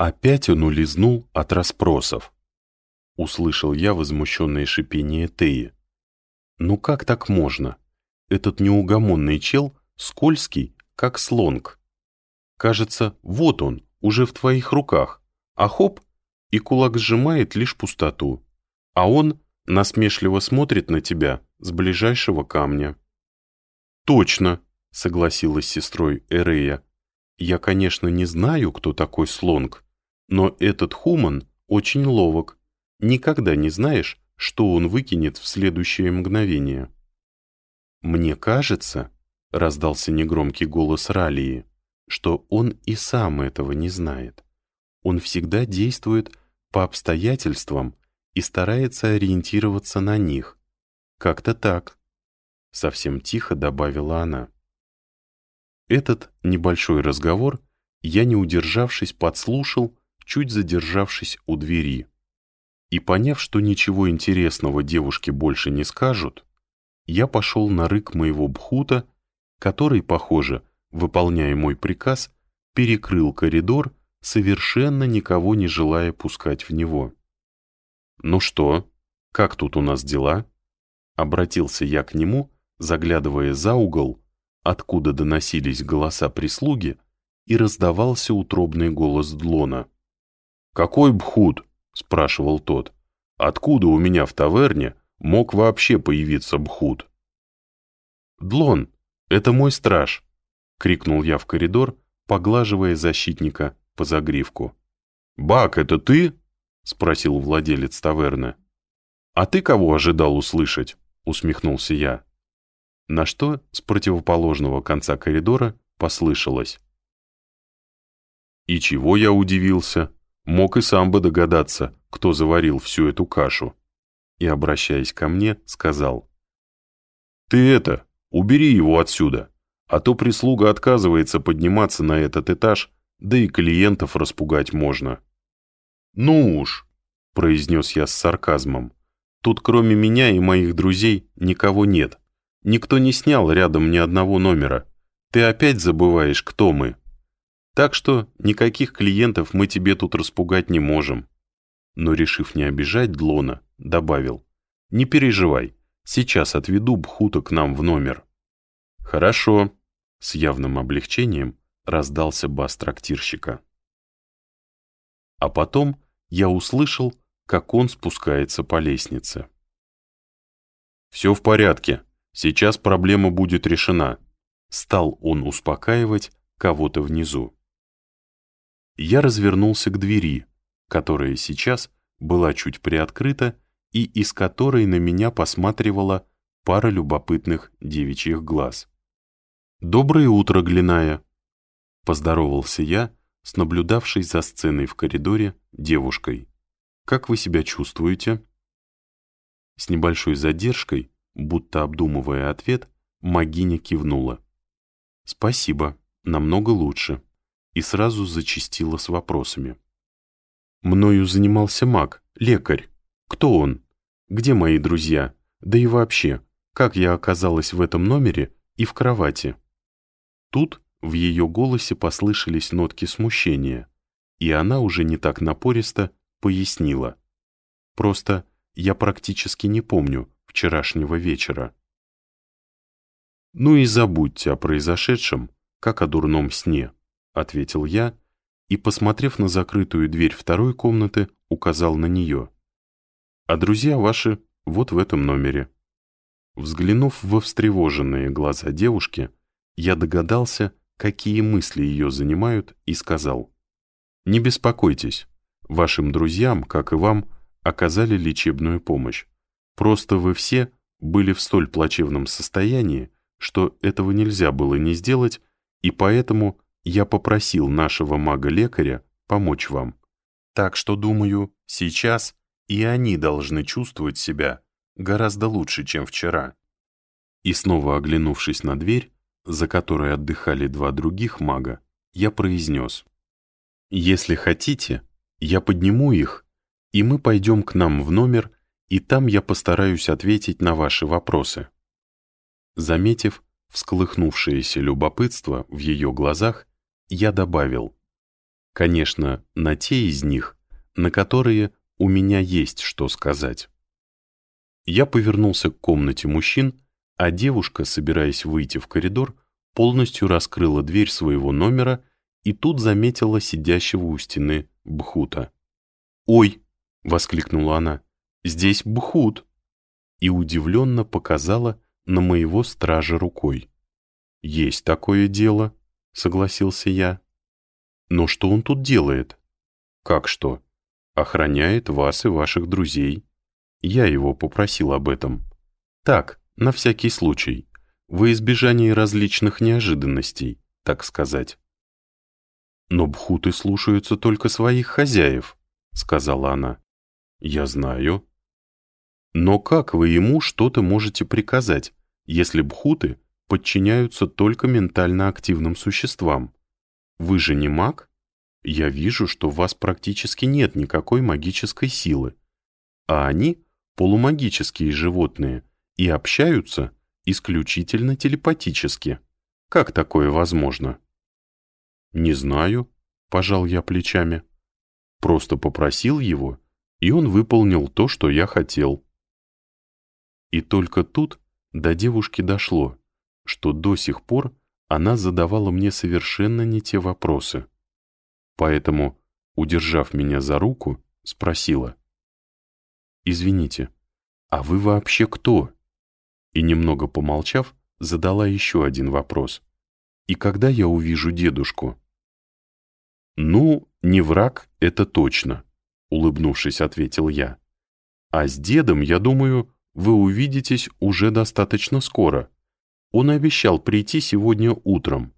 Опять он улизнул от расспросов. Услышал я возмущенное шипение Теи. Ну как так можно? Этот неугомонный чел скользкий, как слонг. Кажется, вот он, уже в твоих руках, а хоп, и кулак сжимает лишь пустоту. А он насмешливо смотрит на тебя с ближайшего камня. «Точно», — согласилась с сестрой Эрея. «Я, конечно, не знаю, кто такой слонг, но этот хуман очень ловок. Никогда не знаешь, что он выкинет в следующее мгновение». «Мне кажется», — раздался негромкий голос Ралии, что он и сам этого не знает. Он всегда действует по обстоятельствам и старается ориентироваться на них. Как-то так. Совсем тихо добавила она. Этот небольшой разговор я, не удержавшись, подслушал, чуть задержавшись у двери. И поняв, что ничего интересного девушке больше не скажут, я пошел на рык моего бхута, который, похоже, выполняя мой приказ, перекрыл коридор, совершенно никого не желая пускать в него. «Ну что, как тут у нас дела?» Обратился я к нему, заглядывая за угол, откуда доносились голоса прислуги, и раздавался утробный голос Длона. «Какой бхуд?» — спрашивал тот. «Откуда у меня в таверне мог вообще появиться бхуд?» «Длон, это мой страж!» — крикнул я в коридор, поглаживая защитника по загривку. «Бак, это ты?» — спросил владелец таверны. «А ты кого ожидал услышать?» — усмехнулся я. На что с противоположного конца коридора послышалось. И чего я удивился? Мог и сам бы догадаться, кто заварил всю эту кашу. И, обращаясь ко мне, сказал. «Ты это, убери его отсюда, а то прислуга отказывается подниматься на этот этаж, да и клиентов распугать можно». «Ну уж», — произнес я с сарказмом, «тут кроме меня и моих друзей никого нет. Никто не снял рядом ни одного номера. Ты опять забываешь, кто мы. Так что никаких клиентов мы тебе тут распугать не можем». Но, решив не обижать Длона, добавил, «Не переживай, сейчас отведу Бхута к нам в номер». «Хорошо», — с явным облегчением раздался бас трактирщика. А потом я услышал, как он спускается по лестнице. «Все в порядке, сейчас проблема будет решена», — стал он успокаивать кого-то внизу. Я развернулся к двери, которая сейчас была чуть приоткрыта и из которой на меня посматривала пара любопытных девичьих глаз. «Доброе утро, Глиная!» — поздоровался я, с наблюдавшей за сценой в коридоре девушкой. «Как вы себя чувствуете?» С небольшой задержкой, будто обдумывая ответ, Магиня кивнула. «Спасибо, намного лучше», и сразу зачастила с вопросами. «Мною занимался маг, лекарь. Кто он? Где мои друзья? Да и вообще, как я оказалась в этом номере и в кровати?» Тут в ее голосе послышались нотки смущения, и она уже не так напористо пояснила. «Просто я практически не помню вчерашнего вечера». «Ну и забудьте о произошедшем, как о дурном сне», — ответил я, и, посмотрев на закрытую дверь второй комнаты, указал на нее. «А друзья ваши вот в этом номере». Взглянув во встревоженные глаза девушки, я догадался, какие мысли ее занимают, и сказал, «Не беспокойтесь, вашим друзьям, как и вам, оказали лечебную помощь. Просто вы все были в столь плачевном состоянии, что этого нельзя было не сделать, и поэтому я попросил нашего мага-лекаря помочь вам. Так что, думаю, сейчас и они должны чувствовать себя гораздо лучше, чем вчера». И снова оглянувшись на дверь, за которой отдыхали два других мага, я произнес. «Если хотите, я подниму их, и мы пойдем к нам в номер, и там я постараюсь ответить на ваши вопросы». Заметив всколыхнувшееся любопытство в ее глазах, я добавил. Конечно, на те из них, на которые у меня есть что сказать. Я повернулся к комнате мужчин, а девушка, собираясь выйти в коридор, полностью раскрыла дверь своего номера и тут заметила сидящего у стены Бхута. «Ой!» — воскликнула она. «Здесь Бхут!» И удивленно показала на моего стража рукой. «Есть такое дело», — согласился я. «Но что он тут делает?» «Как что?» «Охраняет вас и ваших друзей. Я его попросил об этом. Так, на всякий случай, во избежание различных неожиданностей, так сказать». «Но бхуты слушаются только своих хозяев», — сказала она. «Я знаю». «Но как вы ему что-то можете приказать, если бхуты подчиняются только ментально активным существам? Вы же не маг? Я вижу, что у вас практически нет никакой магической силы, а они — полумагические животные и общаются исключительно телепатически. Как такое возможно?» «Не знаю», — пожал я плечами. Просто попросил его, и он выполнил то, что я хотел. И только тут до девушки дошло, что до сих пор она задавала мне совершенно не те вопросы. Поэтому, удержав меня за руку, спросила. «Извините, а вы вообще кто?» И немного помолчав, задала еще один вопрос. «И когда я увижу дедушку?» «Ну, не враг, это точно», — улыбнувшись, ответил я. «А с дедом, я думаю, вы увидитесь уже достаточно скоро. Он обещал прийти сегодня утром,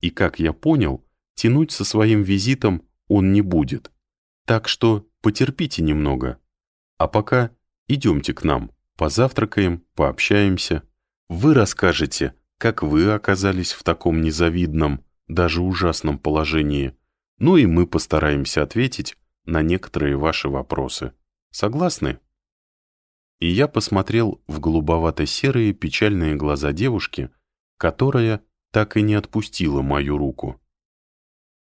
и, как я понял, тянуть со своим визитом он не будет. Так что потерпите немного. А пока идемте к нам, позавтракаем, пообщаемся. Вы расскажете, как вы оказались в таком незавидном, даже ужасном положении, ну и мы постараемся ответить на некоторые ваши вопросы. Согласны? И я посмотрел в голубовато-серые печальные глаза девушки, которая так и не отпустила мою руку.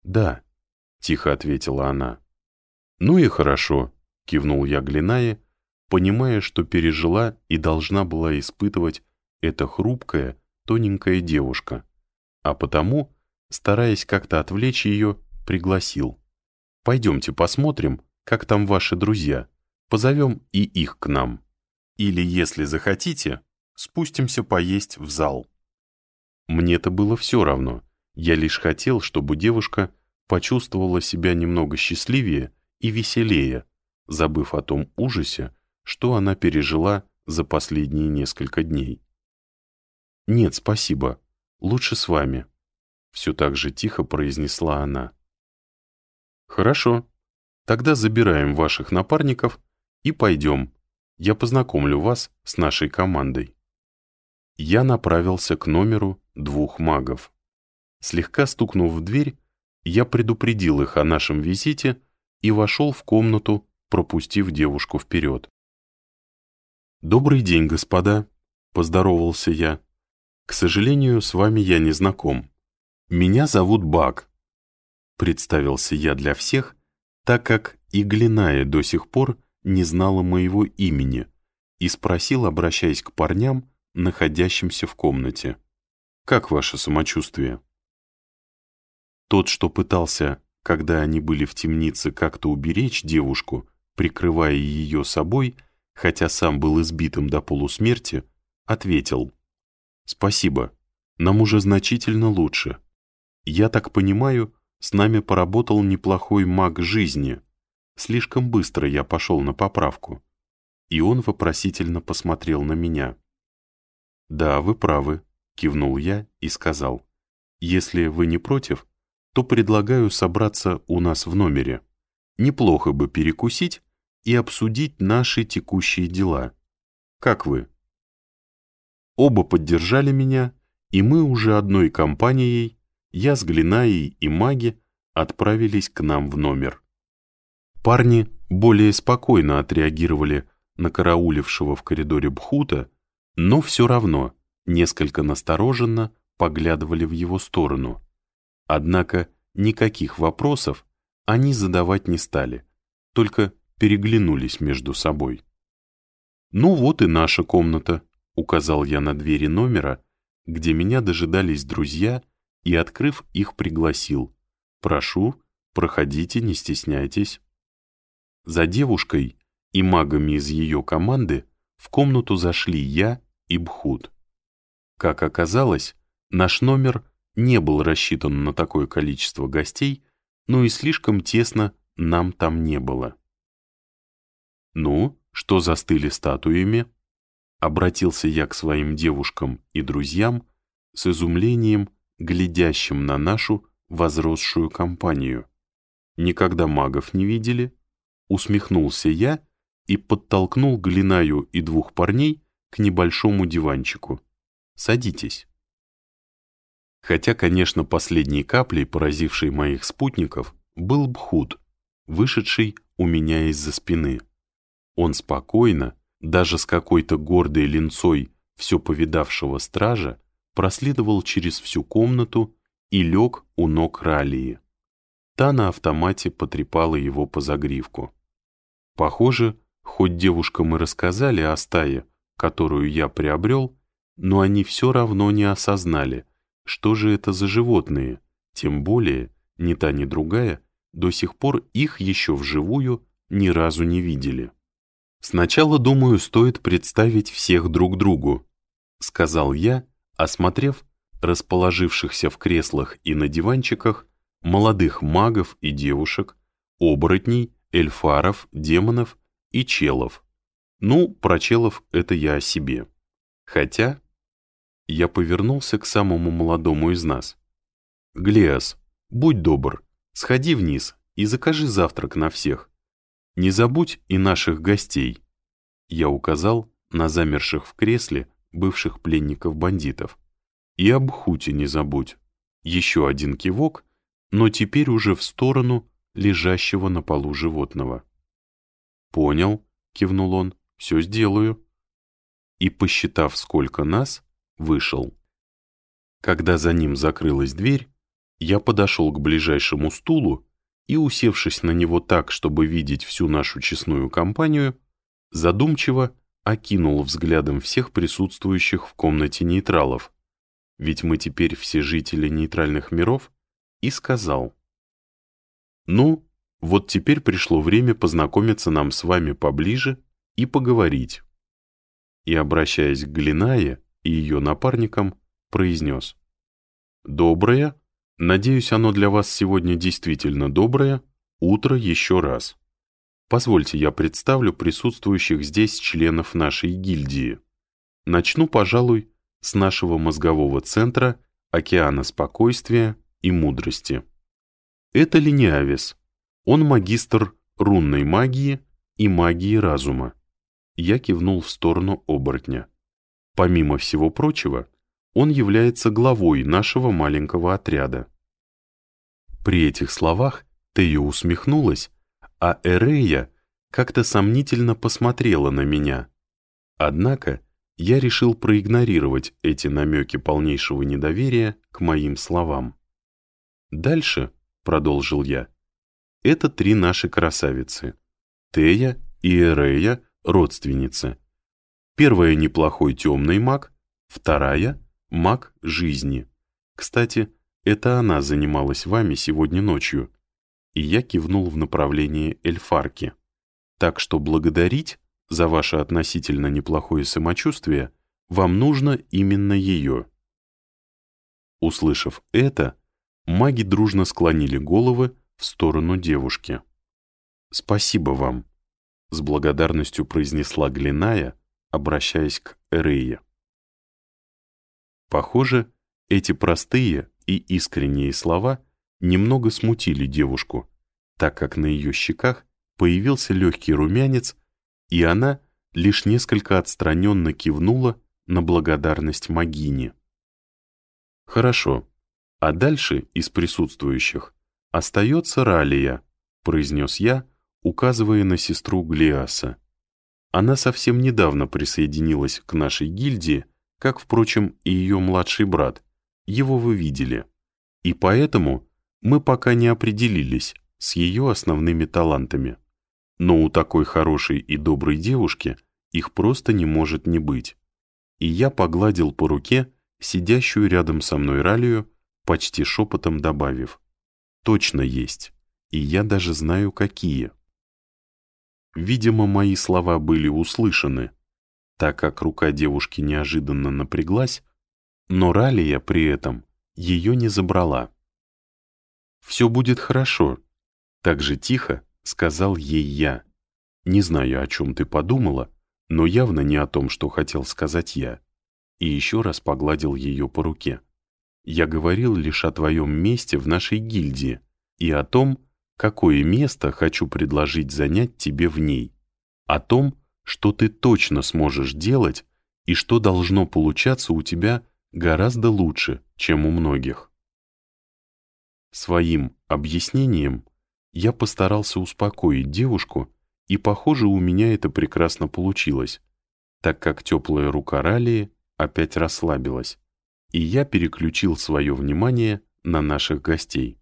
«Да», — тихо ответила она. «Ну и хорошо», — кивнул я Глинае, понимая, что пережила и должна была испытывать эта хрупкая, тоненькая девушка, а потому, стараясь как-то отвлечь ее, пригласил. «Пойдемте посмотрим, как там ваши друзья. Позовем и их к нам. Или, если захотите, спустимся поесть в зал». Мне-то было все равно. Я лишь хотел, чтобы девушка почувствовала себя немного счастливее и веселее, забыв о том ужасе, что она пережила за последние несколько дней. «Нет, спасибо. Лучше с вами», — все так же тихо произнесла она. «Хорошо. Тогда забираем ваших напарников и пойдем. Я познакомлю вас с нашей командой». Я направился к номеру двух магов. Слегка стукнув в дверь, я предупредил их о нашем визите и вошел в комнату, пропустив девушку вперед. «Добрый день, господа», — поздоровался я. «К сожалению, с вами я не знаком. Меня зовут Бак, Представился я для всех, так как и Глиная до сих пор не знала моего имени и спросил, обращаясь к парням, находящимся в комнате. «Как ваше самочувствие?» Тот, что пытался, когда они были в темнице, как-то уберечь девушку, прикрывая ее собой, хотя сам был избитым до полусмерти, ответил. «Спасибо, нам уже значительно лучше. Я так понимаю, с нами поработал неплохой маг жизни. Слишком быстро я пошел на поправку. И он вопросительно посмотрел на меня. «Да, вы правы», — кивнул я и сказал. «Если вы не против, то предлагаю собраться у нас в номере. Неплохо бы перекусить и обсудить наши текущие дела. Как вы?» Оба поддержали меня, и мы уже одной компанией я с Глинаей и маги отправились к нам в номер. Парни более спокойно отреагировали на караулившего в коридоре Бхута, но все равно несколько настороженно поглядывали в его сторону. Однако никаких вопросов они задавать не стали, только переглянулись между собой. «Ну вот и наша комната», — указал я на двери номера, где меня дожидались друзья, и, открыв их, пригласил. «Прошу, проходите, не стесняйтесь». За девушкой и магами из ее команды в комнату зашли я и Бхут. Как оказалось, наш номер не был рассчитан на такое количество гостей, но и слишком тесно нам там не было. «Ну, что застыли статуями?» Обратился я к своим девушкам и друзьям с изумлением, глядящим на нашу возросшую компанию. «Никогда магов не видели?» Усмехнулся я и подтолкнул Глинаю и двух парней к небольшому диванчику. «Садитесь». Хотя, конечно, последней каплей, поразившей моих спутников, был Бхуд, вышедший у меня из-за спины. Он спокойно, даже с какой-то гордой линцой все повидавшего стража, проследовал через всю комнату и лег у ног Ралии. Та на автомате потрепала его по загривку. Похоже, хоть девушкам и рассказали о стае, которую я приобрел, но они все равно не осознали, что же это за животные, тем более ни та, ни другая до сих пор их еще вживую ни разу не видели. «Сначала, думаю, стоит представить всех друг другу», — сказал я, осмотрев расположившихся в креслах и на диванчиках молодых магов и девушек, оборотней, эльфаров, демонов и челов. Ну, про челов это я о себе. Хотя я повернулся к самому молодому из нас. «Глеас, будь добр, сходи вниз и закажи завтрак на всех. Не забудь и наших гостей». Я указал на замерших в кресле бывших пленников-бандитов. «И об Хуте не забудь». Еще один кивок, но теперь уже в сторону лежащего на полу животного. «Понял», — кивнул он, — «все сделаю». И, посчитав, сколько нас, вышел. Когда за ним закрылась дверь, я подошел к ближайшему стулу и, усевшись на него так, чтобы видеть всю нашу честную компанию, задумчиво окинул взглядом всех присутствующих в комнате нейтралов, ведь мы теперь все жители нейтральных миров, и сказал. «Ну, вот теперь пришло время познакомиться нам с вами поближе и поговорить». И, обращаясь к Глинае, и ее напарником, произнес. «Доброе, надеюсь, оно для вас сегодня действительно доброе, утро еще раз. Позвольте я представлю присутствующих здесь членов нашей гильдии. Начну, пожалуй, с нашего мозгового центра океана спокойствия и мудрости. Это Линиавис. Он магистр рунной магии и магии разума. Я кивнул в сторону оборотня. Помимо всего прочего, он является главой нашего маленького отряда. При этих словах Тея усмехнулась, а Эрея как-то сомнительно посмотрела на меня. Однако я решил проигнорировать эти намеки полнейшего недоверия к моим словам. «Дальше», — продолжил я, — «это три наши красавицы. Тея и Эрея — родственницы. Первая — неплохой темный маг, вторая — маг жизни. Кстати, это она занималась вами сегодня ночью. И я кивнул в направлении Эльфарки. Так что благодарить за ваше относительно неплохое самочувствие вам нужно именно ее. Услышав это, маги дружно склонили головы в сторону девушки. «Спасибо вам», — с благодарностью произнесла Глиная, обращаясь к Эрее. Похоже, эти простые и искренние слова немного смутили девушку, так как на ее щеках появился легкий румянец, и она лишь несколько отстраненно кивнула на благодарность Магине. «Хорошо, а дальше из присутствующих остается Ралия», произнес я, указывая на сестру Глиаса. Она совсем недавно присоединилась к нашей гильдии, как, впрочем, и ее младший брат. Его вы видели. И поэтому мы пока не определились, с ее основными талантами. Но у такой хорошей и доброй девушки их просто не может не быть. И я погладил по руке сидящую рядом со мной Ралию, почти шепотом добавив. Точно есть, и я даже знаю, какие. Видимо, мои слова были услышаны, так как рука девушки неожиданно напряглась, но Ралия при этом ее не забрала. «Все будет хорошо», — так же тихо сказал ей я. «Не знаю, о чем ты подумала, но явно не о том, что хотел сказать я». И еще раз погладил ее по руке. «Я говорил лишь о твоем месте в нашей гильдии и о том, какое место хочу предложить занять тебе в ней, о том, что ты точно сможешь делать и что должно получаться у тебя гораздо лучше, чем у многих. Своим объяснением я постарался успокоить девушку, и, похоже, у меня это прекрасно получилось, так как теплая рука Ралии опять расслабилась, и я переключил свое внимание на наших гостей.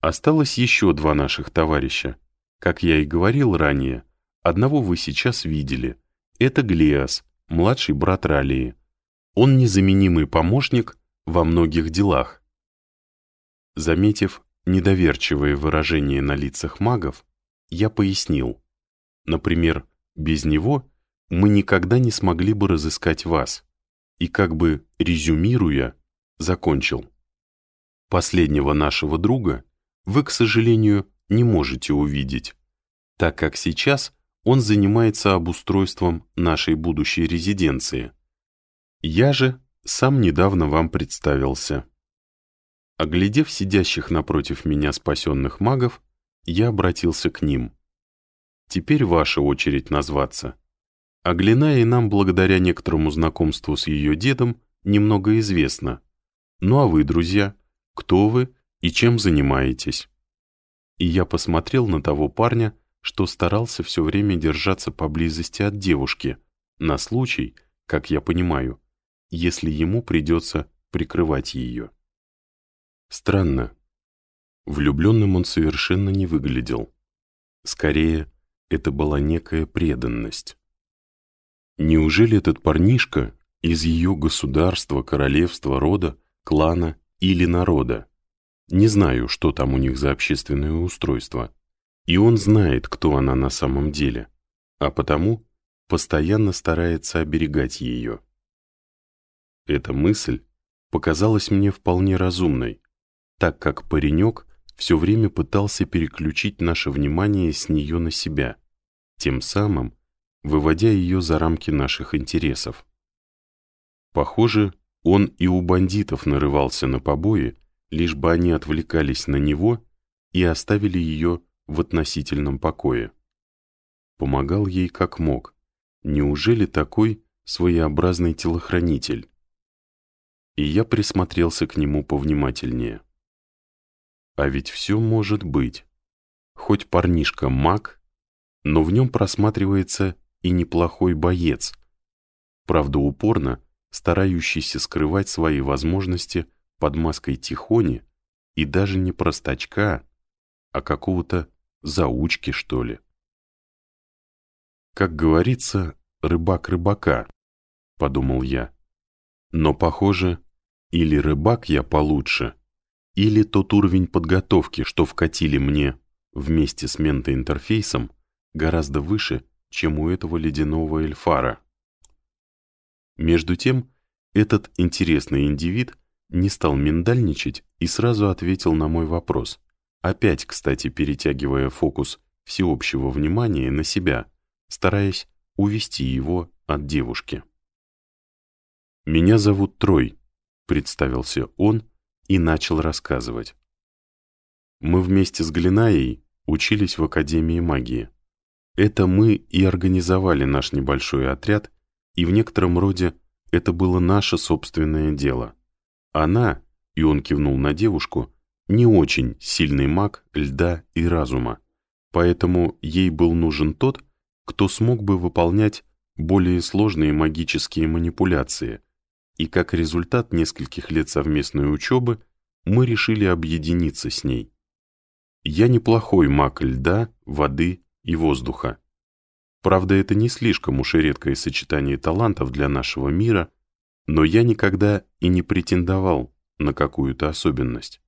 Осталось еще два наших товарища. Как я и говорил ранее, одного вы сейчас видели. Это Глеас, младший брат Ралии. Он незаменимый помощник во многих делах. Заметив недоверчивое выражение на лицах магов, я пояснил. Например, без него мы никогда не смогли бы разыскать вас. И как бы резюмируя, закончил. Последнего нашего друга вы, к сожалению, не можете увидеть, так как сейчас он занимается обустройством нашей будущей резиденции. Я же сам недавно вам представился. Оглядев сидящих напротив меня спасенных магов, я обратился к ним. Теперь ваша очередь назваться. Глина и нам, благодаря некоторому знакомству с ее дедом, немного известно. Ну а вы, друзья, кто вы и чем занимаетесь. И я посмотрел на того парня, что старался все время держаться поблизости от девушки, на случай, как я понимаю, если ему придется прикрывать ее. Странно. Влюбленным он совершенно не выглядел. Скорее, это была некая преданность. Неужели этот парнишка из ее государства, королевства, рода, клана или народа? Не знаю, что там у них за общественное устройство. И он знает, кто она на самом деле, а потому постоянно старается оберегать ее. Эта мысль показалась мне вполне разумной, так как паренек все время пытался переключить наше внимание с нее на себя, тем самым выводя ее за рамки наших интересов. Похоже, он и у бандитов нарывался на побои, лишь бы они отвлекались на него и оставили ее в относительном покое. Помогал ей как мог. Неужели такой своеобразный телохранитель? И я присмотрелся к нему повнимательнее. А ведь все может быть. Хоть парнишка маг, но в нем просматривается и неплохой боец, правда упорно старающийся скрывать свои возможности под маской Тихони и даже не простачка, а какого-то заучки, что ли. Как говорится, рыбак рыбака, подумал я. Но, похоже, или рыбак я получше, или тот уровень подготовки, что вкатили мне вместе с ментоинтерфейсом, гораздо выше, чем у этого ледяного эльфара. Между тем, этот интересный индивид не стал миндальничать и сразу ответил на мой вопрос, опять, кстати, перетягивая фокус всеобщего внимания на себя, стараясь увести его от девушки. «Меня зовут Трой», — представился он и начал рассказывать. «Мы вместе с Глинаей учились в Академии магии. Это мы и организовали наш небольшой отряд, и в некотором роде это было наше собственное дело. Она, и он кивнул на девушку, не очень сильный маг льда и разума, поэтому ей был нужен тот, кто смог бы выполнять более сложные магические манипуляции, и как результат нескольких лет совместной учебы мы решили объединиться с ней. Я неплохой маг льда, воды и воздуха. Правда, это не слишком уж и редкое сочетание талантов для нашего мира, но я никогда и не претендовал на какую-то особенность.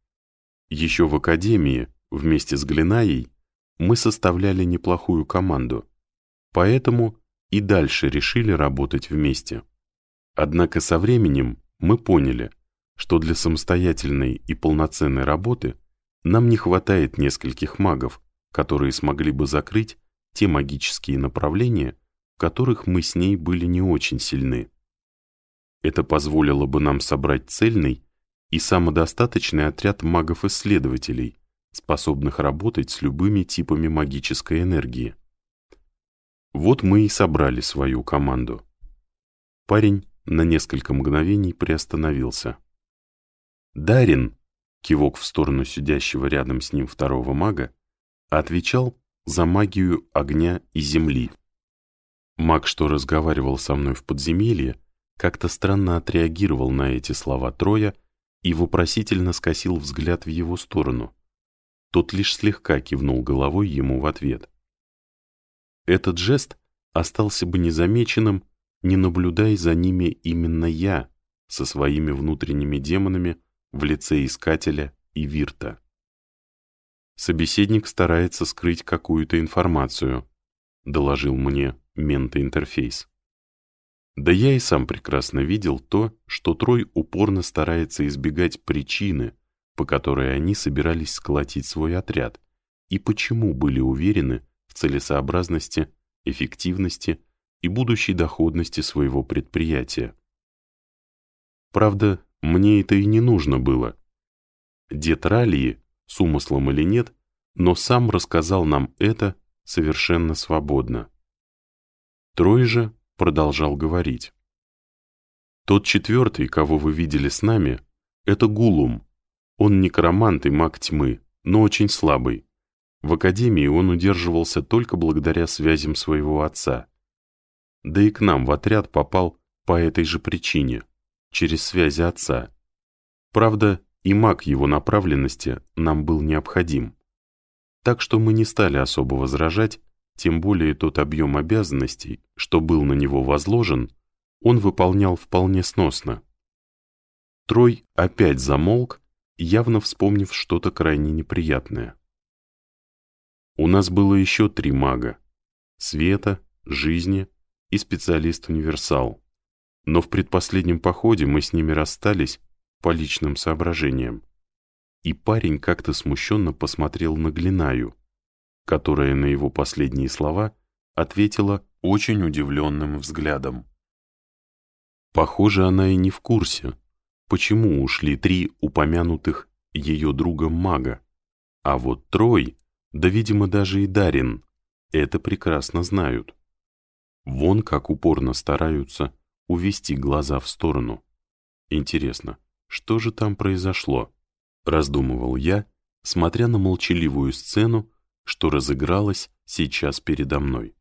Еще в академии, вместе с Глинаей, мы составляли неплохую команду, поэтому и дальше решили работать вместе. Однако со временем мы поняли, что для самостоятельной и полноценной работы нам не хватает нескольких магов, которые смогли бы закрыть те магические направления, в которых мы с ней были не очень сильны. Это позволило бы нам собрать цельный и самодостаточный отряд магов-исследователей, способных работать с любыми типами магической энергии. Вот мы и собрали свою команду. Парень на несколько мгновений приостановился. Дарин, кивок в сторону сидящего рядом с ним второго мага, отвечал за магию огня и земли. Маг, что разговаривал со мной в подземелье, как-то странно отреагировал на эти слова Троя и вопросительно скосил взгляд в его сторону. Тот лишь слегка кивнул головой ему в ответ. Этот жест остался бы незамеченным, не наблюдая за ними именно я со своими внутренними демонами в лице Искателя и Вирта. Собеседник старается скрыть какую-то информацию, доложил мне ментоинтерфейс. Да я и сам прекрасно видел то, что Трой упорно старается избегать причины, по которой они собирались сколотить свой отряд, и почему были уверены в целесообразности, эффективности и будущей доходности своего предприятия. Правда, мне это и не нужно было. Дед Ралии, с умыслом или нет, но сам рассказал нам это совершенно свободно. Трой же продолжал говорить. Тот четвертый, кого вы видели с нами, это Гулум. Он некромант и маг тьмы, но очень слабый. В академии он удерживался только благодаря связям своего отца. Да и к нам в отряд попал по этой же причине, через связи отца. Правда, и маг его направленности нам был необходим. Так что мы не стали особо возражать тем более тот объем обязанностей, что был на него возложен, он выполнял вполне сносно. Трой опять замолк, явно вспомнив что-то крайне неприятное. У нас было еще три мага — Света, Жизни и специалист-универсал. Но в предпоследнем походе мы с ними расстались по личным соображениям. И парень как-то смущенно посмотрел на Глинаю, которая на его последние слова ответила очень удивленным взглядом. Похоже, она и не в курсе, почему ушли три упомянутых ее другом мага, а вот Трой, да, видимо, даже и Дарин, это прекрасно знают. Вон как упорно стараются увести глаза в сторону. Интересно, что же там произошло? Раздумывал я, смотря на молчаливую сцену, что разыгралось сейчас передо мной.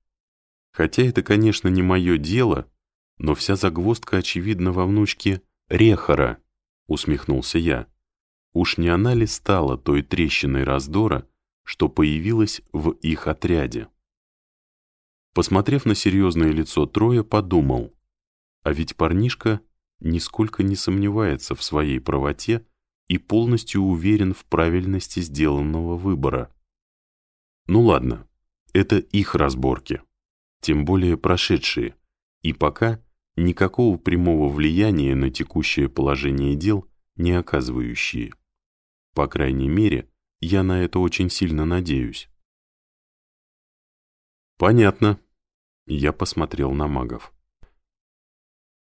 Хотя это, конечно, не мое дело, но вся загвоздка очевидна во внучке Рехара, усмехнулся я. Уж не она ли стала той трещиной раздора, что появилась в их отряде? Посмотрев на серьезное лицо Троя, подумал, а ведь парнишка нисколько не сомневается в своей правоте и полностью уверен в правильности сделанного выбора. Ну ладно, это их разборки, тем более прошедшие, и пока никакого прямого влияния на текущее положение дел не оказывающие. По крайней мере, я на это очень сильно надеюсь. Понятно. Я посмотрел на магов.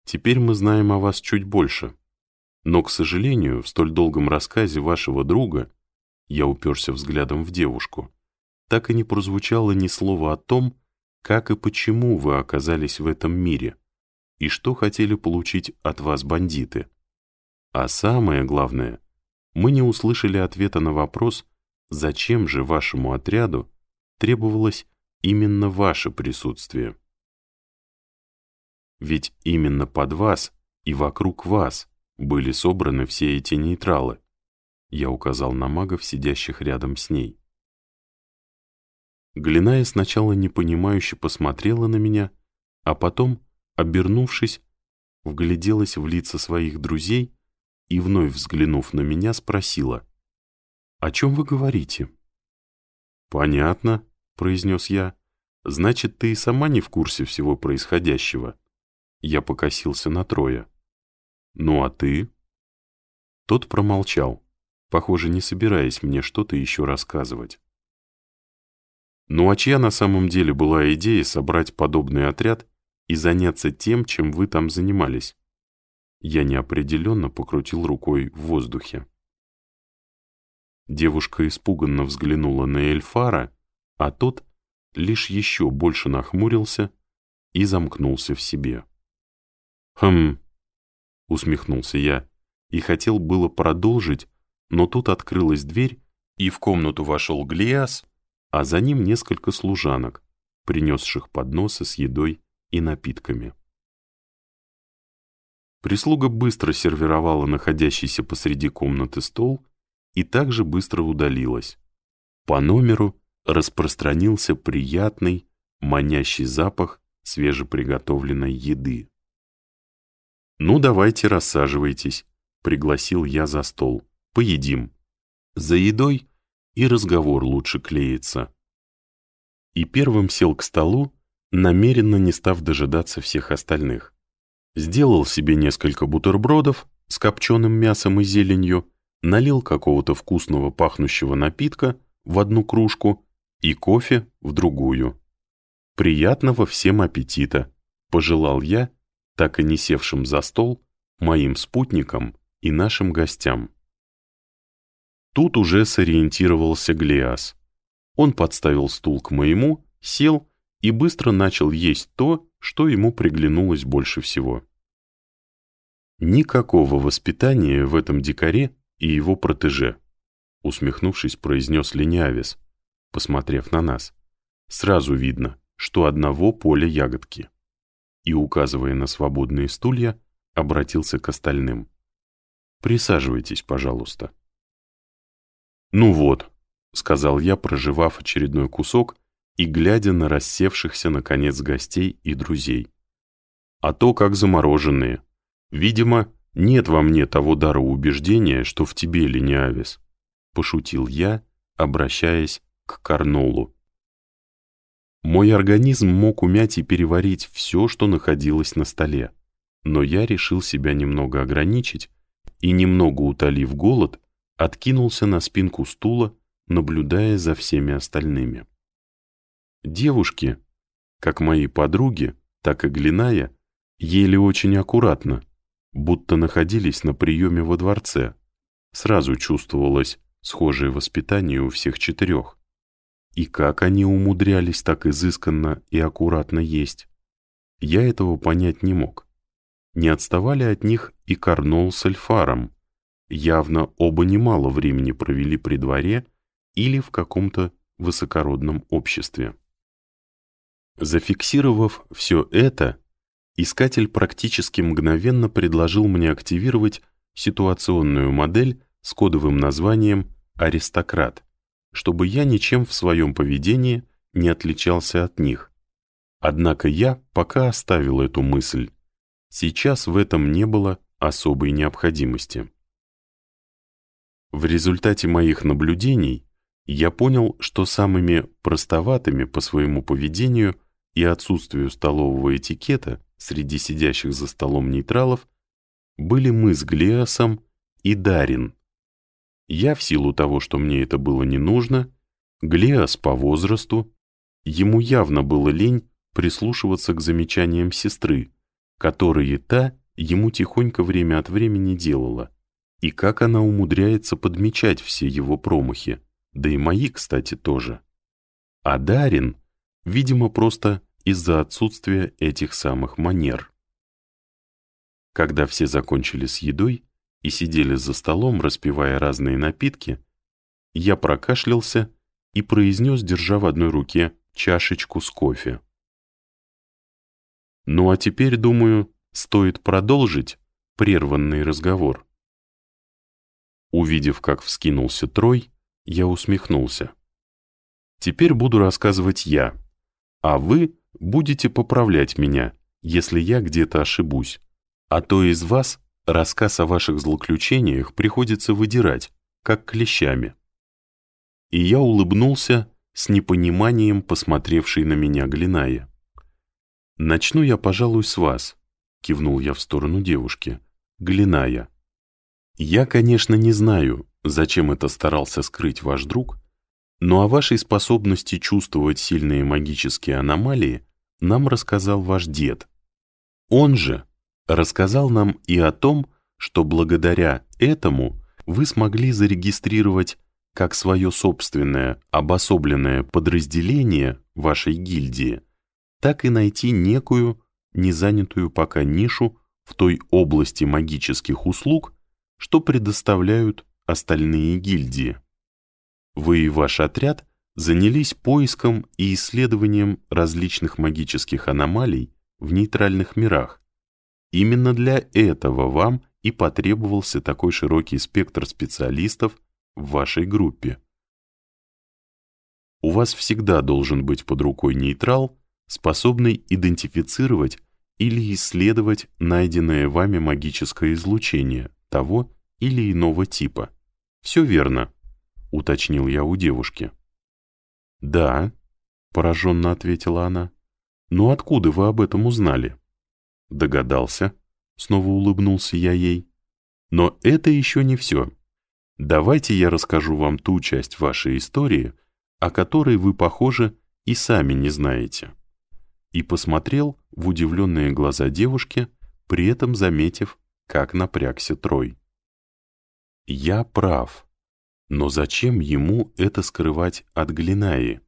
Теперь мы знаем о вас чуть больше. Но, к сожалению, в столь долгом рассказе вашего друга я уперся взглядом в девушку так и не прозвучало ни слова о том, как и почему вы оказались в этом мире, и что хотели получить от вас бандиты. А самое главное, мы не услышали ответа на вопрос, зачем же вашему отряду требовалось именно ваше присутствие. Ведь именно под вас и вокруг вас были собраны все эти нейтралы. Я указал на магов, сидящих рядом с ней. Глиная сначала непонимающе посмотрела на меня, а потом, обернувшись, вгляделась в лица своих друзей и, вновь взглянув на меня, спросила, «О чем вы говорите?» «Понятно», — произнес я. «Значит, ты и сама не в курсе всего происходящего?» Я покосился на Троя. «Ну а ты?» Тот промолчал, похоже, не собираясь мне что-то еще рассказывать. Ну а чья на самом деле была идея собрать подобный отряд и заняться тем, чем вы там занимались? Я неопределенно покрутил рукой в воздухе. Девушка испуганно взглянула на Эльфара, а тот лишь еще больше нахмурился и замкнулся в себе. «Хм...» — усмехнулся я и хотел было продолжить, но тут открылась дверь, и в комнату вошел Глиас а за ним несколько служанок, принесших подносы с едой и напитками. Прислуга быстро сервировала находящийся посреди комнаты стол и также быстро удалилась. По номеру распространился приятный, манящий запах свежеприготовленной еды. «Ну, давайте рассаживайтесь», — пригласил я за стол. «Поедим. За едой и разговор лучше клеится. И первым сел к столу, намеренно не став дожидаться всех остальных. Сделал себе несколько бутербродов с копченым мясом и зеленью, налил какого-то вкусного пахнущего напитка в одну кружку и кофе в другую. «Приятного всем аппетита!» — пожелал я, так и не севшим за стол, моим спутникам и нашим гостям. Тут уже сориентировался Глиас. Он подставил стул к моему, сел и быстро начал есть то, что ему приглянулось больше всего. «Никакого воспитания в этом дикаре и его протеже», усмехнувшись, произнес Ленявис, посмотрев на нас. «Сразу видно, что одного поля ягодки». И, указывая на свободные стулья, обратился к остальным. «Присаживайтесь, пожалуйста». «Ну вот», — сказал я, проживав очередной кусок и глядя на рассевшихся, наконец, гостей и друзей. «А то как замороженные. Видимо, нет во мне того дара убеждения, что в тебе, Лениавис», — пошутил я, обращаясь к Карнолу. Мой организм мог умять и переварить все, что находилось на столе, но я решил себя немного ограничить и, немного утолив голод, откинулся на спинку стула, наблюдая за всеми остальными. Девушки, как мои подруги, так и Глиная, ели очень аккуратно, будто находились на приеме во дворце. Сразу чувствовалось схожее воспитание у всех четырех. И как они умудрялись так изысканно и аккуратно есть, я этого понять не мог. Не отставали от них и Карнол с Эльфаром, Явно оба немало времени провели при дворе или в каком-то высокородном обществе. Зафиксировав все это, искатель практически мгновенно предложил мне активировать ситуационную модель с кодовым названием «Аристократ», чтобы я ничем в своем поведении не отличался от них. Однако я пока оставил эту мысль. Сейчас в этом не было особой необходимости. В результате моих наблюдений я понял, что самыми простоватыми по своему поведению и отсутствию столового этикета среди сидящих за столом нейтралов были мы с Глеосом и Дарин. Я в силу того, что мне это было не нужно, Глеос по возрасту, ему явно было лень прислушиваться к замечаниям сестры, которые та ему тихонько время от времени делала. И как она умудряется подмечать все его промахи, да и мои, кстати, тоже. А Дарин, видимо, просто из-за отсутствия этих самых манер. Когда все закончили с едой и сидели за столом, распивая разные напитки, я прокашлялся и произнес, держа в одной руке чашечку с кофе. Ну а теперь, думаю, стоит продолжить прерванный разговор. Увидев, как вскинулся Трой, я усмехнулся. Теперь буду рассказывать я, а вы будете поправлять меня, если я где-то ошибусь. А то из вас рассказ о ваших злоключениях приходится выдирать, как клещами. И я улыбнулся с непониманием, посмотревшей на меня Глиная. «Начну я, пожалуй, с вас», — кивнул я в сторону девушки. «Глиная. Я, конечно, не знаю, зачем это старался скрыть ваш друг, но о вашей способности чувствовать сильные магические аномалии нам рассказал ваш дед. Он же рассказал нам и о том, что благодаря этому вы смогли зарегистрировать как свое собственное обособленное подразделение вашей гильдии, так и найти некую незанятую пока нишу в той области магических услуг, что предоставляют остальные гильдии. Вы и ваш отряд занялись поиском и исследованием различных магических аномалий в нейтральных мирах. Именно для этого вам и потребовался такой широкий спектр специалистов в вашей группе. У вас всегда должен быть под рукой нейтрал, способный идентифицировать или исследовать найденное вами магическое излучение того или иного типа. Все верно, уточнил я у девушки. Да, пораженно ответила она. Но откуда вы об этом узнали? Догадался, снова улыбнулся я ей. Но это еще не все. Давайте я расскажу вам ту часть вашей истории, о которой вы, похоже, и сами не знаете и посмотрел в удивленные глаза девушки, при этом заметив, как напрягся Трой. «Я прав. Но зачем ему это скрывать от Глинаи?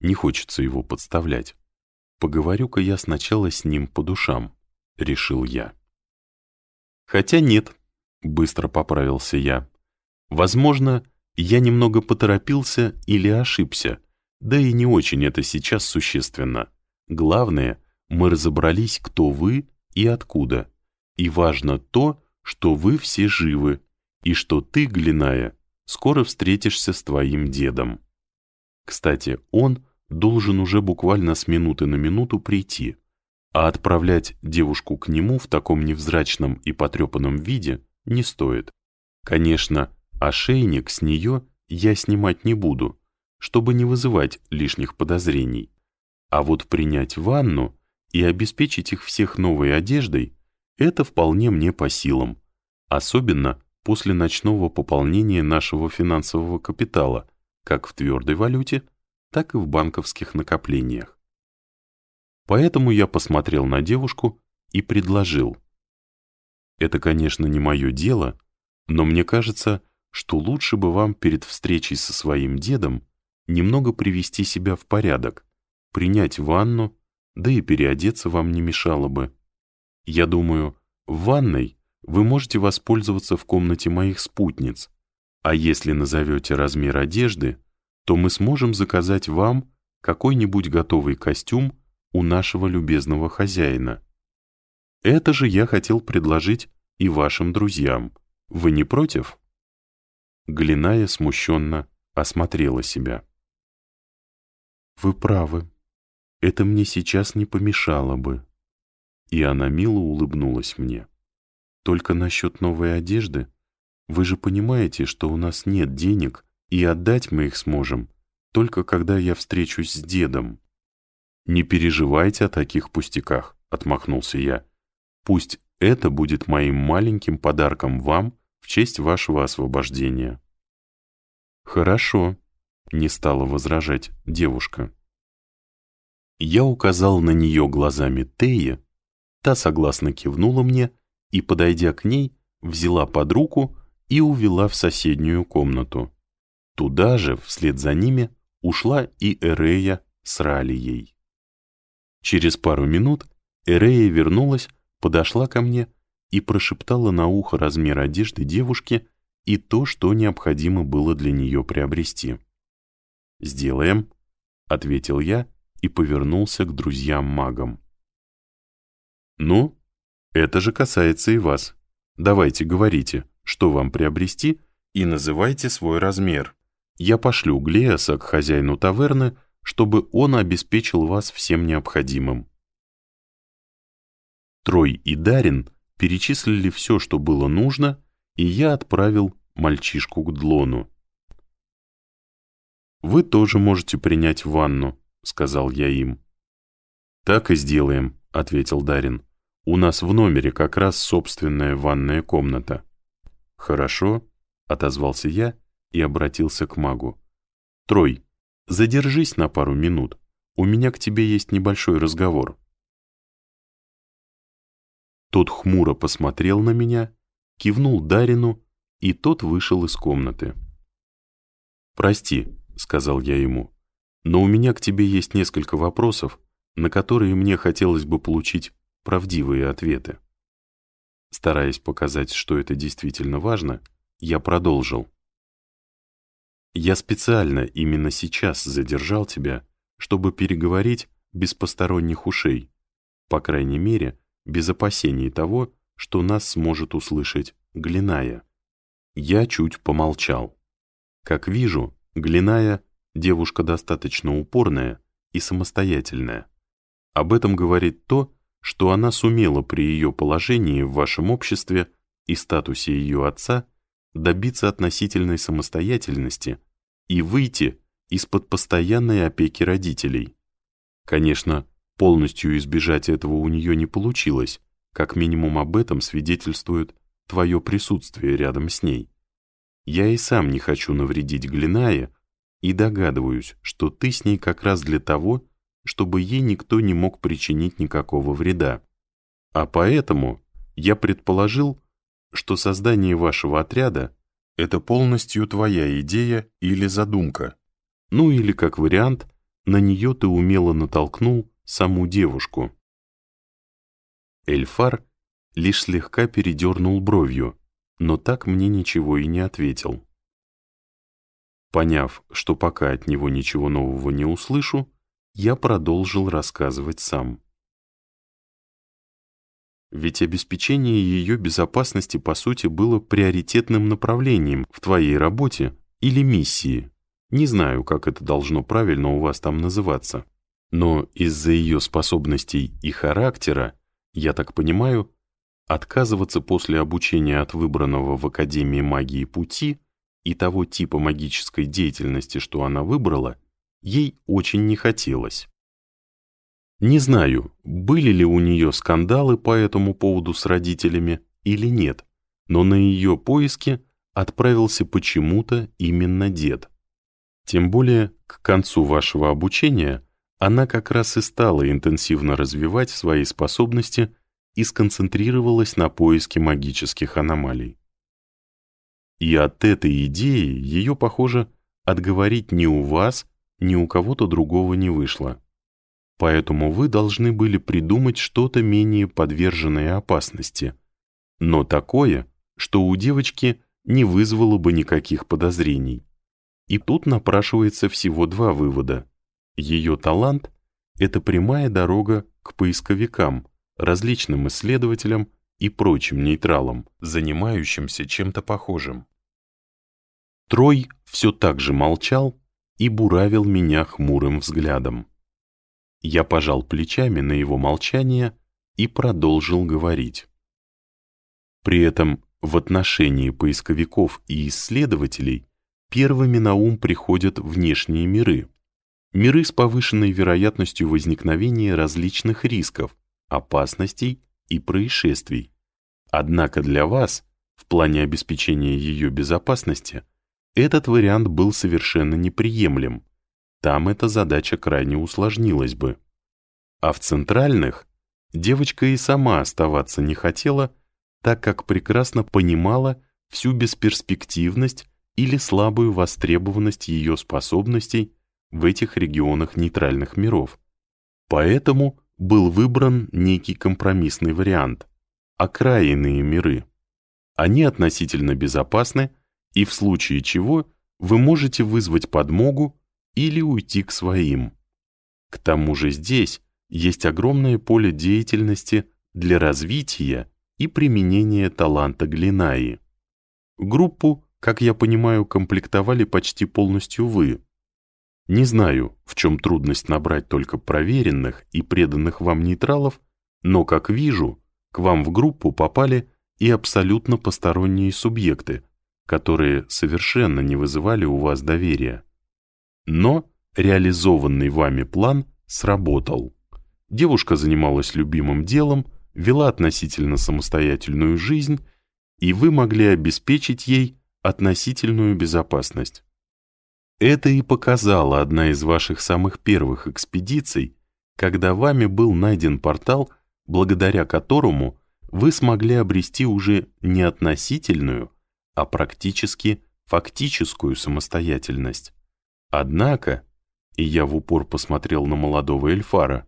Не хочется его подставлять. Поговорю-ка я сначала с ним по душам», — решил я. «Хотя нет», — быстро поправился я. «Возможно, я немного поторопился или ошибся, да и не очень это сейчас существенно. Главное, мы разобрались, кто вы и откуда. И важно то, что вы все живы, и что ты, Глиная, скоро встретишься с твоим дедом. Кстати, он должен уже буквально с минуты на минуту прийти, а отправлять девушку к нему в таком невзрачном и потрепанном виде не стоит. Конечно, ошейник с нее я снимать не буду, чтобы не вызывать лишних подозрений. А вот принять ванну и обеспечить их всех новой одеждой — это вполне мне по силам, особенно после ночного пополнения нашего финансового капитала, как в твердой валюте, так и в банковских накоплениях. Поэтому я посмотрел на девушку и предложил. Это, конечно, не мое дело, но мне кажется, что лучше бы вам перед встречей со своим дедом немного привести себя в порядок, принять ванну, да и переодеться вам не мешало бы. Я думаю, в ванной вы можете воспользоваться в комнате моих спутниц, а если назовете размер одежды, то мы сможем заказать вам какой-нибудь готовый костюм у нашего любезного хозяина. Это же я хотел предложить и вашим друзьям. Вы не против?» Глиная смущенно осмотрела себя. «Вы правы», это мне сейчас не помешало бы. И она мило улыбнулась мне. Только насчет новой одежды. Вы же понимаете, что у нас нет денег, и отдать мы их сможем, только когда я встречусь с дедом. Не переживайте о таких пустяках, отмахнулся я. Пусть это будет моим маленьким подарком вам в честь вашего освобождения. Хорошо, не стала возражать девушка. Я указал на нее глазами Теи, та согласно кивнула мне и, подойдя к ней, взяла под руку и увела в соседнюю комнату. Туда же, вслед за ними, ушла и Эрея с Ралией. Через пару минут Эрея вернулась, подошла ко мне и прошептала на ухо размер одежды девушки и то, что необходимо было для нее приобрести. «Сделаем», — ответил я и повернулся к друзьям-магам. «Ну, это же касается и вас. Давайте говорите, что вам приобрести, и называйте свой размер. Я пошлю Глеаса к хозяину таверны, чтобы он обеспечил вас всем необходимым. Трой и Дарин перечислили все, что было нужно, и я отправил мальчишку к Длону. «Вы тоже можете принять ванну», — сказал я им. «Так и сделаем», — ответил Дарин. «У нас в номере как раз собственная ванная комната». «Хорошо», — отозвался я и обратился к магу. «Трой, задержись на пару минут. У меня к тебе есть небольшой разговор». Тот хмуро посмотрел на меня, кивнул Дарину, и тот вышел из комнаты. «Прости», — сказал я ему, — «но у меня к тебе есть несколько вопросов, на которые мне хотелось бы получить правдивые ответы». Стараясь показать, что это действительно важно, я продолжил. «Я специально именно сейчас задержал тебя, чтобы переговорить без посторонних ушей, по крайней мере, без опасений того, что нас сможет услышать Глиная. Я чуть помолчал. Как вижу, Глиная — девушка достаточно упорная и самостоятельная. Об этом говорит то, что она сумела при ее положении в вашем обществе и статусе ее отца добиться относительной самостоятельности и выйти из-под постоянной опеки родителей. Конечно, Полностью избежать этого у нее не получилось, как минимум об этом свидетельствует твое присутствие рядом с ней. Я и сам не хочу навредить Глинае и догадываюсь, что ты с ней как раз для того, чтобы ей никто не мог причинить никакого вреда. А поэтому я предположил, что создание вашего отряда — это полностью твоя идея или задумка. Ну или, как вариант, на нее ты умело натолкнул саму девушку. Эльфар лишь слегка передернул бровью, но так мне ничего и не ответил. Поняв, что пока от него ничего нового не услышу, я продолжил рассказывать сам. Ведь обеспечение ее безопасности, по сути, было приоритетным направлением в твоей работе или миссии. Не знаю, как это должно правильно у вас там называться. Но из-за ее способностей и характера, я так понимаю, отказываться после обучения от выбранного в Академии магии пути и того типа магической деятельности, что она выбрала, ей очень не хотелось. Не знаю, были ли у нее скандалы по этому поводу с родителями или нет, но на ее поиски отправился почему-то именно дед. Тем более, к концу вашего обучения она как раз и стала интенсивно развивать свои способности и сконцентрировалась на поиске магических аномалий. И от этой идеи ее, похоже, отговорить ни у вас, ни у кого-то другого не вышло. Поэтому вы должны были придумать что-то менее подверженное опасности, но такое, что у девочки не вызвало бы никаких подозрений. И тут напрашивается всего два вывода. Ее талант — это прямая дорога к поисковикам, различным исследователям и прочим нейтралам, занимающимся чем-то похожим. Трой все так же молчал и буравил меня хмурым взглядом. Я пожал плечами на его молчание и продолжил говорить. При этом в отношении поисковиков и исследователей первыми на ум приходят внешние миры, миры с повышенной вероятностью возникновения различных рисков, опасностей и происшествий. Однако для вас, в плане обеспечения ее безопасности, этот вариант был совершенно неприемлем. Там эта задача крайне усложнилась бы. А в центральных девочка и сама оставаться не хотела, так как прекрасно понимала всю бесперспективность или слабую востребованность ее способностей в этих регионах нейтральных миров. Поэтому был выбран некий компромиссный вариант – окраинные миры. Они относительно безопасны, и в случае чего вы можете вызвать подмогу или уйти к своим. К тому же здесь есть огромное поле деятельности для развития и применения таланта Глинаи. Группу как я понимаю, комплектовали почти полностью вы. Не знаю, в чем трудность набрать только проверенных и преданных вам нейтралов, но, как вижу, к вам в группу попали и абсолютно посторонние субъекты, которые совершенно не вызывали у вас доверия. Но реализованный вами план сработал. Девушка занималась любимым делом, вела относительно самостоятельную жизнь, и вы могли обеспечить ей относительную безопасность. Это и показала одна из ваших самых первых экспедиций, когда вами был найден портал, благодаря которому вы смогли обрести уже не относительную, а практически фактическую самостоятельность. Однако, и я в упор посмотрел на молодого Эльфара,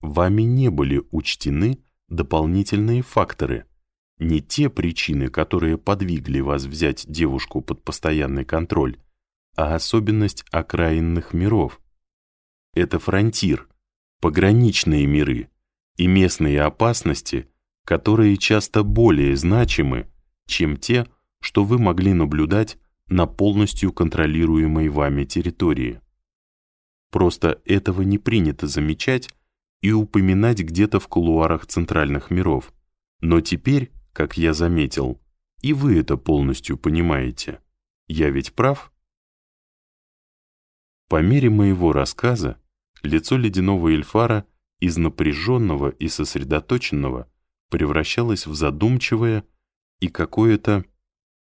вами не были учтены дополнительные факторы, не те причины, которые подвигли вас взять девушку под постоянный контроль, а особенность окраинных миров. Это фронтир, пограничные миры и местные опасности, которые часто более значимы, чем те, что вы могли наблюдать на полностью контролируемой вами территории. Просто этого не принято замечать и упоминать где-то в кулуарах центральных миров. Но теперь, как я заметил, и вы это полностью понимаете. Я ведь прав? По мере моего рассказа, лицо ледяного эльфара из напряженного и сосредоточенного превращалось в задумчивое и какое-то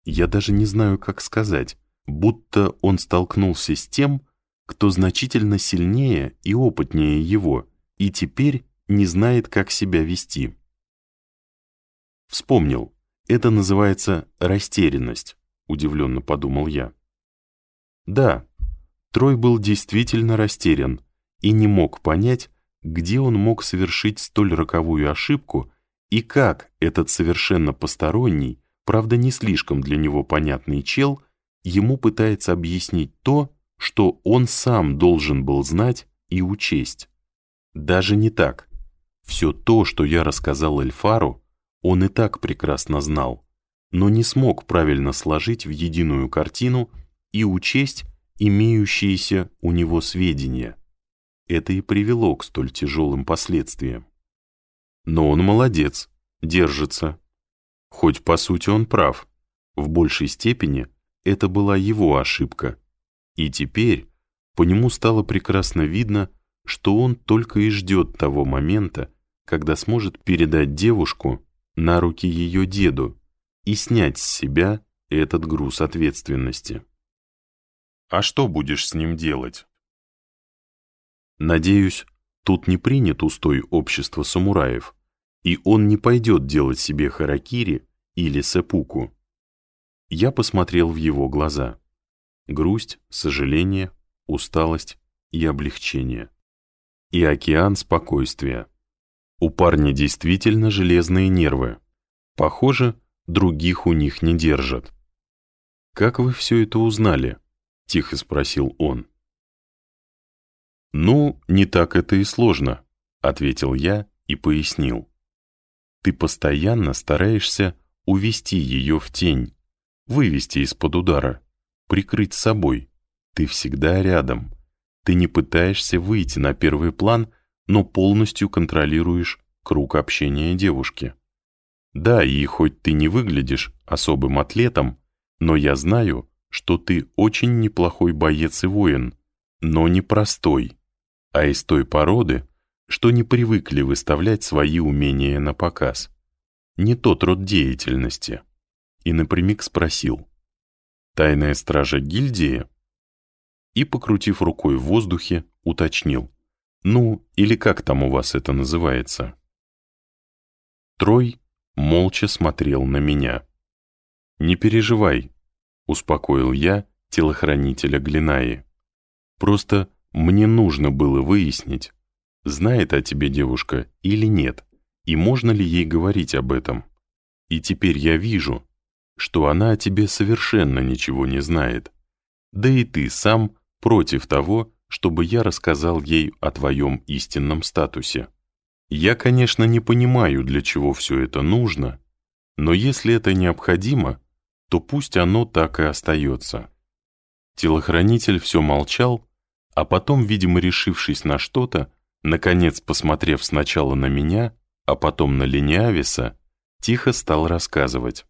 я даже не знаю, как сказать, будто он столкнулся с тем, кто значительно сильнее и опытнее его, и теперь не знает, как себя вести. Вспомнил, это называется растерянность, удивленно подумал я. Да, Трой был действительно растерян и не мог понять, где он мог совершить столь роковую ошибку и как этот совершенно посторонний, правда не слишком для него понятный чел, ему пытается объяснить то, что он сам должен был знать и учесть. Даже не так. Все то, что я рассказал Эльфару, он и так прекрасно знал, но не смог правильно сложить в единую картину и учесть имеющиеся у него сведения. Это и привело к столь тяжелым последствиям. Но он молодец, держится, Хоть, по сути, он прав. В большей степени это была его ошибка. И теперь по нему стало прекрасно видно, что он только и ждет того момента, когда сможет передать девушку на руки ее деду и снять с себя этот груз ответственности. А что будешь с ним делать? Надеюсь, тут не принят устой общества самураев, и он не пойдет делать себе харакири или сепуку. Я посмотрел в его глаза. Грусть, сожаление, усталость и облегчение. И океан спокойствия. У парня действительно железные нервы. Похоже, других у них не держат. «Как вы все это узнали?» — тихо спросил он. «Ну, не так это и сложно», — ответил я и пояснил. «Ты постоянно стараешься увести ее в тень, вывести из-под удара, прикрыть собой. Ты всегда рядом. Ты не пытаешься выйти на первый план, но полностью контролируешь круг общения девушки. Да, и хоть ты не выглядишь особым атлетом, но я знаю, что ты очень неплохой боец и воин, но не простой, а из той породы, что не привыкли выставлять свои умения на показ не тот род деятельности, и напрямик спросил «Тайная стража гильдии?» И, покрутив рукой в воздухе, уточнил «Ну, или как там у вас это называется?» Трой молча смотрел на меня. «Не переживай», — успокоил я телохранителя Глинаи. «Просто мне нужно было выяснить, знает о тебе девушка или нет и можно ли ей говорить об этом. И теперь я вижу, что она о тебе совершенно ничего не знает. Да и ты сам против того, чтобы я рассказал ей о твоем истинном статусе. Я, конечно, не понимаю, для чего все это нужно, но если это необходимо, то пусть оно так и остается. Телохранитель все молчал, а потом, видимо, решившись на что-то, наконец, посмотрев сначала на меня, а потом на Лениависа, тихо стал рассказывать.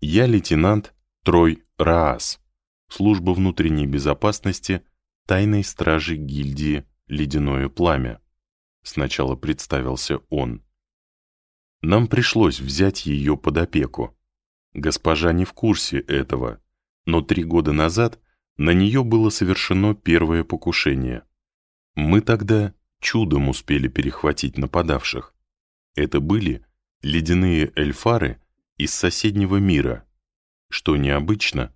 «Я лейтенант Трой Раас, служба внутренней безопасности тайной стражи гильдии «Ледяное пламя». Сначала представился он. Нам пришлось взять ее под опеку. Госпожа не в курсе этого, но три года назад на нее было совершено первое покушение. Мы тогда чудом успели перехватить нападавших. Это были ледяные эльфары из соседнего мира. Что необычно,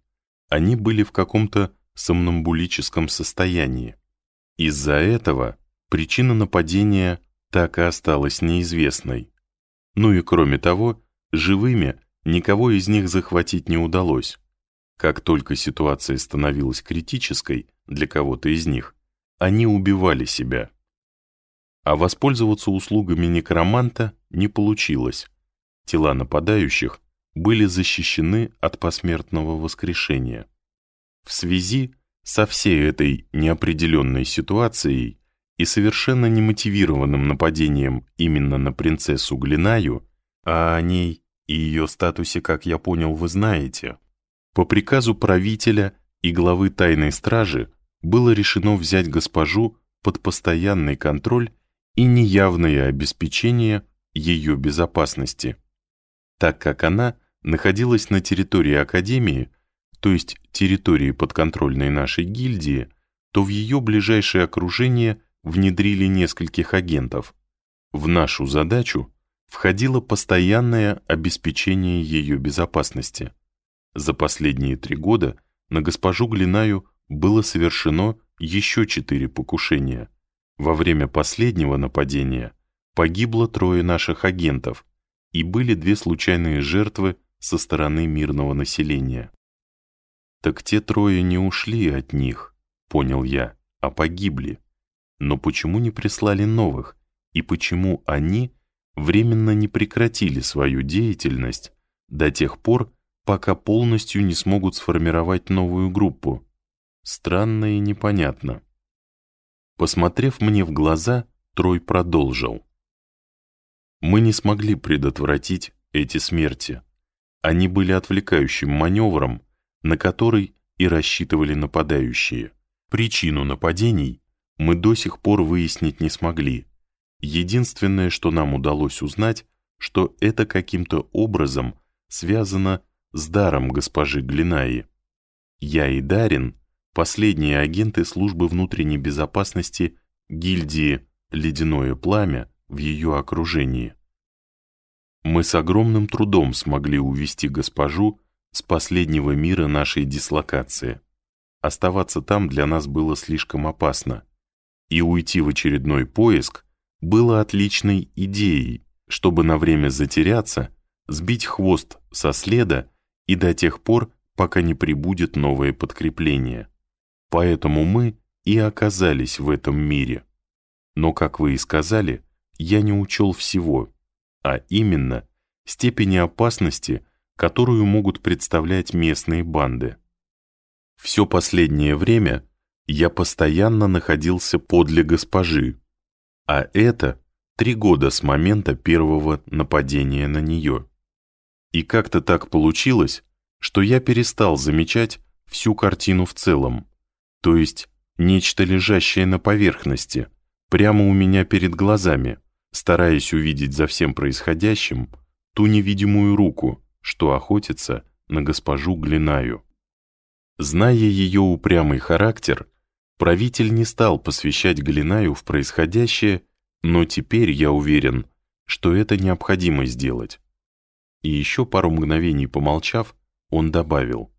они были в каком-то сомнамбулическом состоянии. Из-за этого причина нападения так и осталась неизвестной. Ну и кроме того, живыми никого из них захватить не удалось. Как только ситуация становилась критической для кого-то из них, они убивали себя. А воспользоваться услугами некроманта не получилось. Тела нападающих были защищены от посмертного воскрешения. В связи со всей этой неопределенной ситуацией и совершенно немотивированным нападением именно на принцессу Глинаю, а о ней и ее статусе, как я понял, вы знаете, по приказу правителя и главы тайной стражи было решено взять госпожу под постоянный контроль и неявное обеспечение ее безопасности, так как она находилась на территории Академии, то есть территории подконтрольной нашей гильдии, то в ее ближайшее окружение внедрили нескольких агентов. В нашу задачу входило постоянное обеспечение ее безопасности. За последние три года на госпожу Глинаю было совершено еще четыре покушения. Во время последнего нападения погибло трое наших агентов и были две случайные жертвы со стороны мирного населения. Так те трое не ушли от них, понял я, а погибли. Но почему не прислали новых, и почему они временно не прекратили свою деятельность до тех пор, пока полностью не смогут сформировать новую группу? Странно и непонятно. Посмотрев мне в глаза, Трой продолжил. Мы не смогли предотвратить эти смерти. Они были отвлекающим маневром, на который и рассчитывали нападающие. Причину нападений мы до сих пор выяснить не смогли. Единственное, что нам удалось узнать, что это каким-то образом связано с даром госпожи Глинаи. Я и Дарин — последние агенты службы внутренней безопасности гильдии «Ледяное пламя» в ее окружении. Мы с огромным трудом смогли увести госпожу с последнего мира нашей дислокации. Оставаться там для нас было слишком опасно и уйти в очередной поиск было отличной идеей, чтобы на время затеряться, сбить хвост со следа и до тех пор, пока не прибудет новое подкрепление. Поэтому мы и оказались в этом мире. Но, как вы и сказали, я не учел всего, а именно степени опасности, которую могут представлять местные банды. Все последнее время я постоянно находился подле госпожи, а это три года с момента первого нападения на нее. И как-то так получилось, что я перестал замечать всю картину в целом, то есть нечто лежащее на поверхности, прямо у меня перед глазами, стараясь увидеть за всем происходящим ту невидимую руку, что охотится на госпожу Глинаю. Зная ее упрямый характер, Правитель не стал посвящать Галинаю в происходящее, но теперь я уверен, что это необходимо сделать. И еще пару мгновений помолчав, он добавил.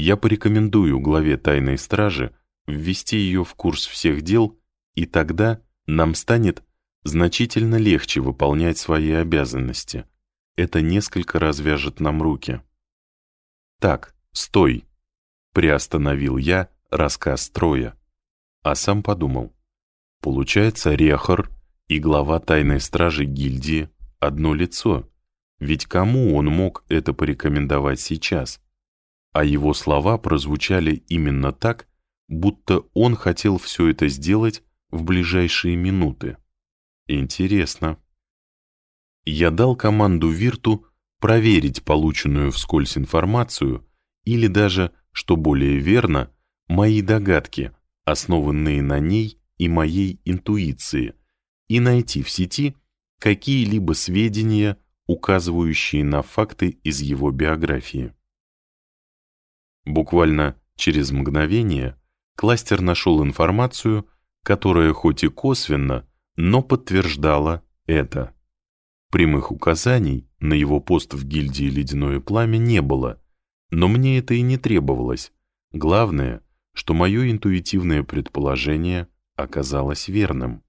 Я порекомендую главе тайной стражи ввести ее в курс всех дел, и тогда нам станет значительно легче выполнять свои обязанности. Это несколько развяжет нам руки. «Так, стой!» — приостановил я, рассказ Троя. А сам подумал. Получается, Рехар и глава тайной стражи гильдии — одно лицо. Ведь кому он мог это порекомендовать сейчас? А его слова прозвучали именно так, будто он хотел все это сделать в ближайшие минуты. Интересно. Я дал команду Вирту проверить полученную вскользь информацию или даже, что более верно, мои догадки, основанные на ней и моей интуиции, и найти в сети какие-либо сведения, указывающие на факты из его биографии. Буквально через мгновение кластер нашел информацию, которая хоть и косвенно, но подтверждала это. Прямых указаний на его пост в гильдии «Ледяное пламя» не было, но мне это и не требовалось. Главное, что мое интуитивное предположение оказалось верным.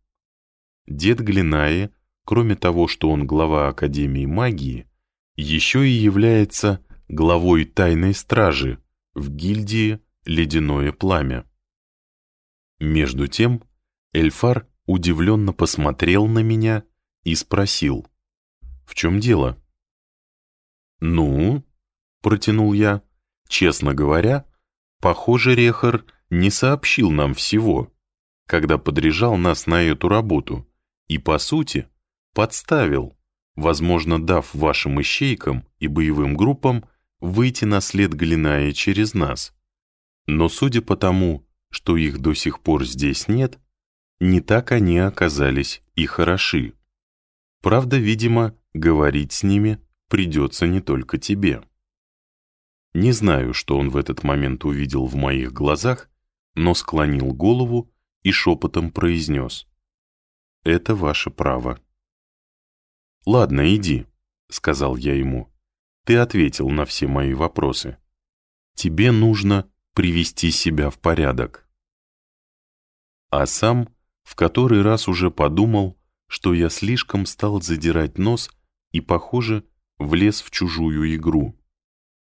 Дед Глинаи, кроме того, что он глава Академии магии, еще и является главой тайной стражи в гильдии «Ледяное пламя». Между тем, Эльфар удивленно посмотрел на меня и спросил, «В чем дело?» «Ну?» — протянул я. «Честно говоря, похоже, Рехар не сообщил нам всего, когда подряжал нас на эту работу, и, по сути, подставил, возможно, дав вашим ищейкам и боевым группам выйти на след Глиная через нас. Но судя по тому, что их до сих пор здесь нет, не так они оказались и хороши. Правда, видимо, говорить с ними придется не только тебе. Не знаю, что он в этот момент увидел в моих глазах, но склонил голову и шепотом произнес. «Это ваше право». «Ладно, иди», — сказал я ему. «Ты ответил на все мои вопросы. Тебе нужно привести себя в порядок». А сам в который раз уже подумал, что я слишком стал задирать нос и, похоже, влез в чужую игру.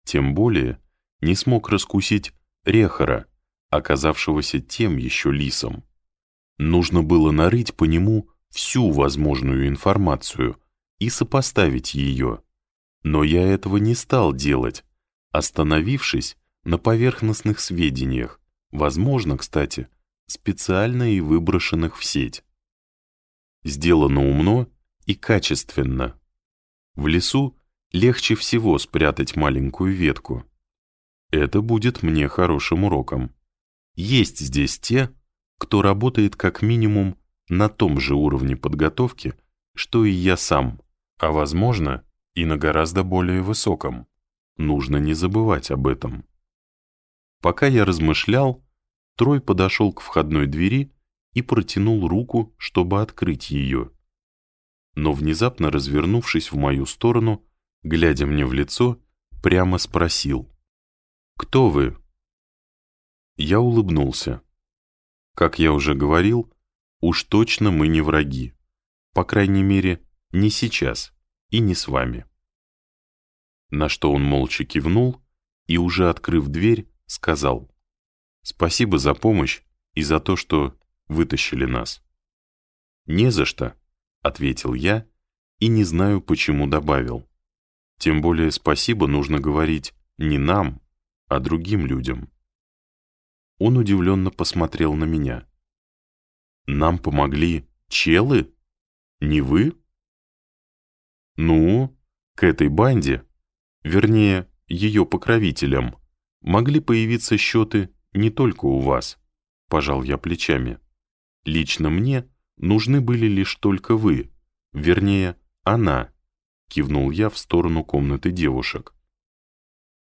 Тем более не смог раскусить Рехара, оказавшегося тем еще лисом. Нужно было нарыть по нему всю возможную информацию и сопоставить ее. Но я этого не стал делать, остановившись на поверхностных сведениях, возможно, кстати, специально и выброшенных в сеть. Сделано умно и качественно. В лесу легче всего спрятать маленькую ветку. Это будет мне хорошим уроком. Есть здесь те, кто работает как минимум на том же уровне подготовки, что и я сам, а возможно и на гораздо более высоком. Нужно не забывать об этом. Пока я размышлял, Трой подошел к входной двери и протянул руку, чтобы открыть ее. Но внезапно развернувшись в мою сторону, глядя мне в лицо, прямо спросил. «Кто вы?» Я улыбнулся. Как я уже говорил, уж точно мы не враги. По крайней мере, не сейчас и не с вами. На что он молча кивнул и, уже открыв дверь, сказал «Спасибо за помощь и за то, что вытащили нас». «Не за что», — ответил я и не знаю, почему добавил. Тем более спасибо нужно говорить не нам, а другим людям. Он удивленно посмотрел на меня. «Нам помогли челы? Не вы?» «Ну, к этой банде, вернее, ее покровителям, могли появиться счеты не только у вас», — пожал я плечами. «Лично мне нужны были лишь только вы, вернее, она, — кивнул я в сторону комнаты девушек.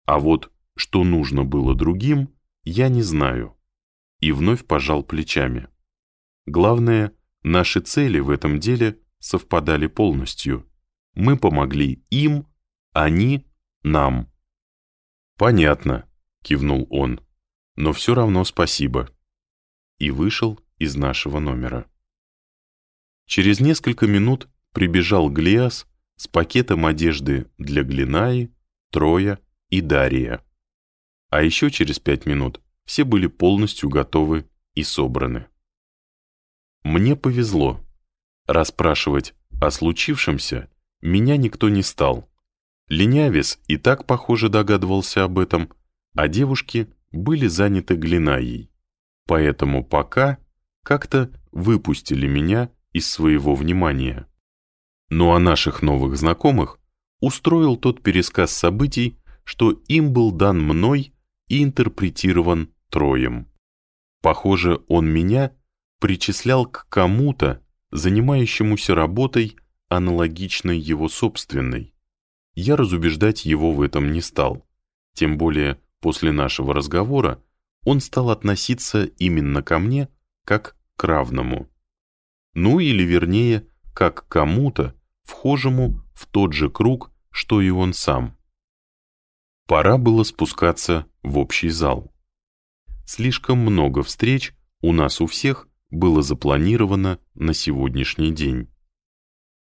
А вот что нужно было другим, я не знаю. И вновь пожал плечами. Главное, наши цели в этом деле совпадали полностью. Мы помогли им, они — нам. «Понятно», — кивнул он, — «но все равно спасибо». И вышел из нашего номера. Через несколько минут прибежал Глиас с пакетом одежды для Глинаи, Троя и Дария. А еще через пять минут все были полностью готовы и собраны. Мне повезло. Расспрашивать о случившемся меня никто не стал, Ленявис и так, похоже, догадывался об этом, а девушки были заняты Глинаей. Поэтому пока как-то выпустили меня из своего внимания. Ну а наших новых знакомых устроил тот пересказ событий, что им был дан мной и интерпретирован Троем. Похоже, он меня причислял к кому-то, занимающемуся работой, аналогичной его собственной. Я разубеждать его в этом не стал. Тем более, после нашего разговора он стал относиться именно ко мне, как к равному. Ну или вернее, как кому-то, вхожему в тот же круг, что и он сам. Пора было спускаться в общий зал. Слишком много встреч у нас у всех было запланировано на сегодняшний день.